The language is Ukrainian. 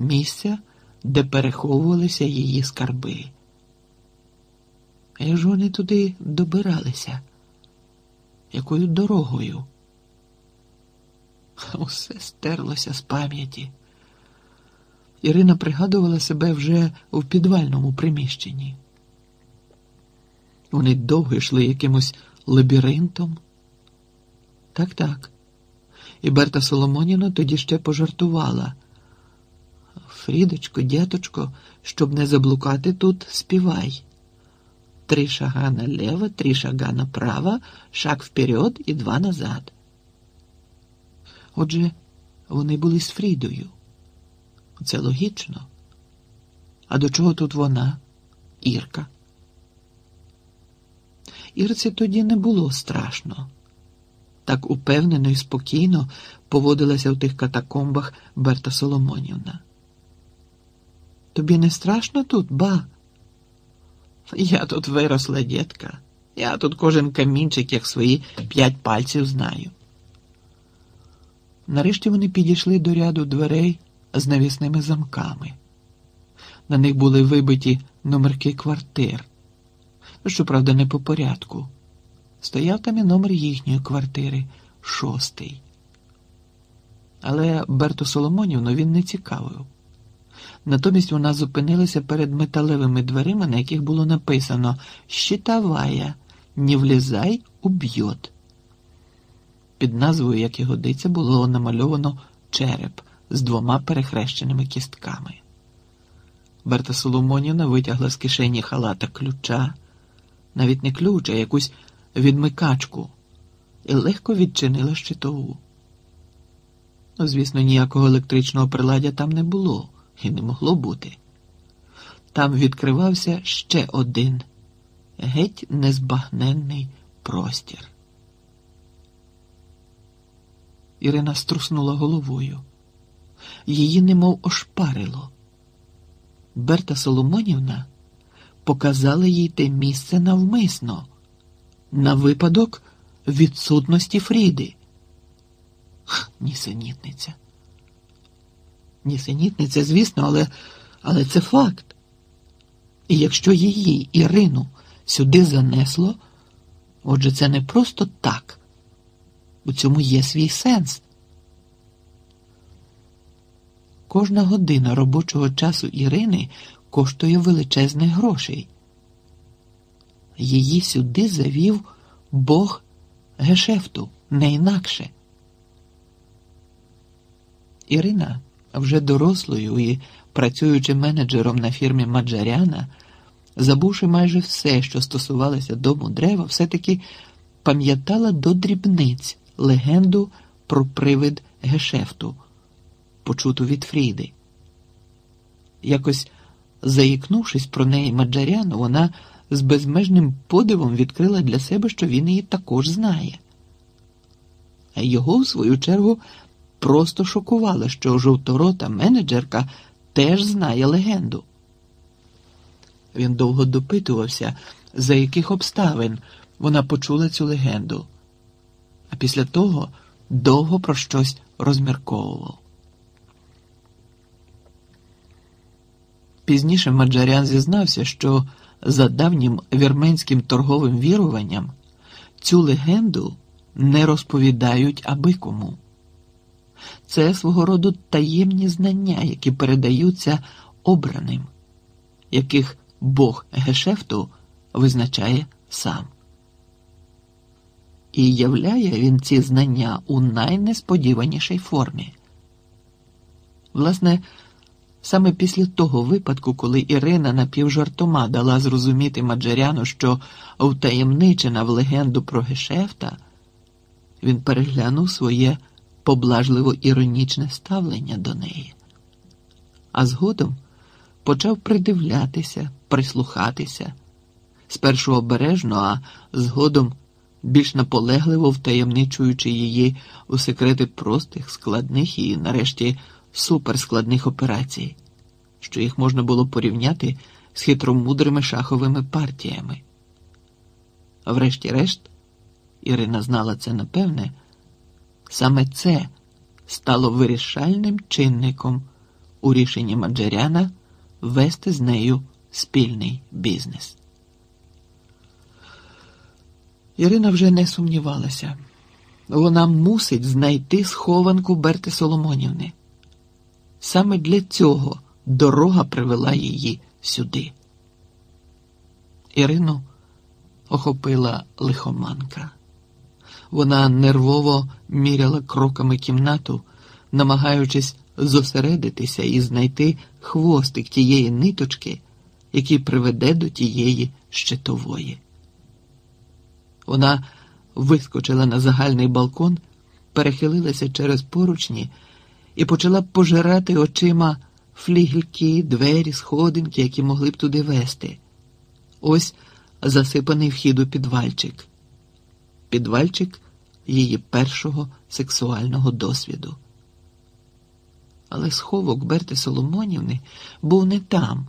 місця, де переховувалися її скарби. Як ж вони туди добиралися? Якою дорогою? Усе стерлося з пам'яті. Ірина пригадувала себе вже в підвальному приміщенні. Вони довго йшли якимось лабіринтом. Так, так. І Берта Соломоніна тоді ще пожартувала. Фрідочко, дяточко, щоб не заблукати тут, співай. Три шага налево, три шага направо, шаг вперед і два назад. Отже, вони були з Фрідою. Це логічно. А до чого тут вона, Ірка? Ірці тоді не було страшно. Так упевнено і спокійно поводилася в тих катакомбах Берта Соломонівна. Тобі не страшно тут, ба? Я тут виросла, дітка. Я тут кожен камінчик, як свої п'ять пальців знаю. Нарешті вони підійшли до ряду дверей з навісними замками. На них були вибиті номерки квартир. Щоправда, не по порядку. Стояв там і номер їхньої квартири шостий. Але Берту Соломонівну він не цікавив. Натомість вона зупинилася перед металевими дверима, на яких було написано «Щитовая, не влізай, уб'єт». Під назвою, як і годиться, було намальовано череп з двома перехрещеними кістками. Берта Соломонівна витягла з кишені халата ключа, навіть не ключ, а якусь відмикачку, і легко відчинила щитову. Ну, звісно, ніякого електричного приладдя там не було і не могло бути. Там відкривався ще один геть незбагненний простір. Ірина струснула головою. Її немов ошпарило. Берта Соломонівна показала їй те місце навмисно, на випадок відсутності Фріди. Нісенітниця. Нісенітниця, звісно, але, але це факт. І якщо її, Ірину, сюди занесло, отже, це не просто так. У цьому є свій сенс. Кожна година робочого часу Ірини коштує величезних грошей. Її сюди завів Бог Гешефту, не інакше. Ірина, вже дорослою і працюючи менеджером на фірмі Маджаряна, забувши майже все, що стосувалося дому дерева, все-таки пам'ятала до дрібниць легенду про привид Гешефту, почуту від Фріди. Якось заїкнувшись про неї Маджаряну, вона з безмежним подивом відкрила для себе, що він її також знає. А його, в свою чергу, просто шокувало, що жовторота менеджерка теж знає легенду. Він довго допитувався, за яких обставин вона почула цю легенду, а після того довго про щось розмірковував. Пізніше Маджарян зізнався, що за давнім вірменським торговим віруванням цю легенду не розповідають абикому. Це свого роду таємні знання, які передаються обраним, яких Бог Гешефту визначає сам. І являє він ці знання у найнесподіванішій формі. Власне, Саме після того випадку, коли Ірина напівжартома дала зрозуміти Маджаряну, що втаємничена в легенду про Гешефта, він переглянув своє поблажливо іронічне ставлення до неї, а згодом почав придивлятися, прислухатися, спершу обережно, а згодом більш наполегливо втаємничуючи її у секрети простих, складних і, нарешті, суперскладних операцій, що їх можна було порівняти з хитромудрими шаховими партіями. Врешті-решт, Ірина знала це напевне, саме це стало вирішальним чинником у рішенні Маджаряна вести з нею спільний бізнес. Ірина вже не сумнівалася. Вона мусить знайти схованку Берти Соломонівни. Саме для цього дорога привела її сюди. Ірину охопила лихоманка. Вона нервово міряла кроками кімнату, намагаючись зосередитися і знайти хвостик тієї ниточки, який приведе до тієї щитової. Вона вискочила на загальний балкон, перехилилася через поручні і почала пожирати очима флігельки, двері, сходинки, які могли б туди вести. Ось засипаний вхід у підвальчик. Підвальчик її першого сексуального досвіду. Але сховок Берти Соломонівни був не там.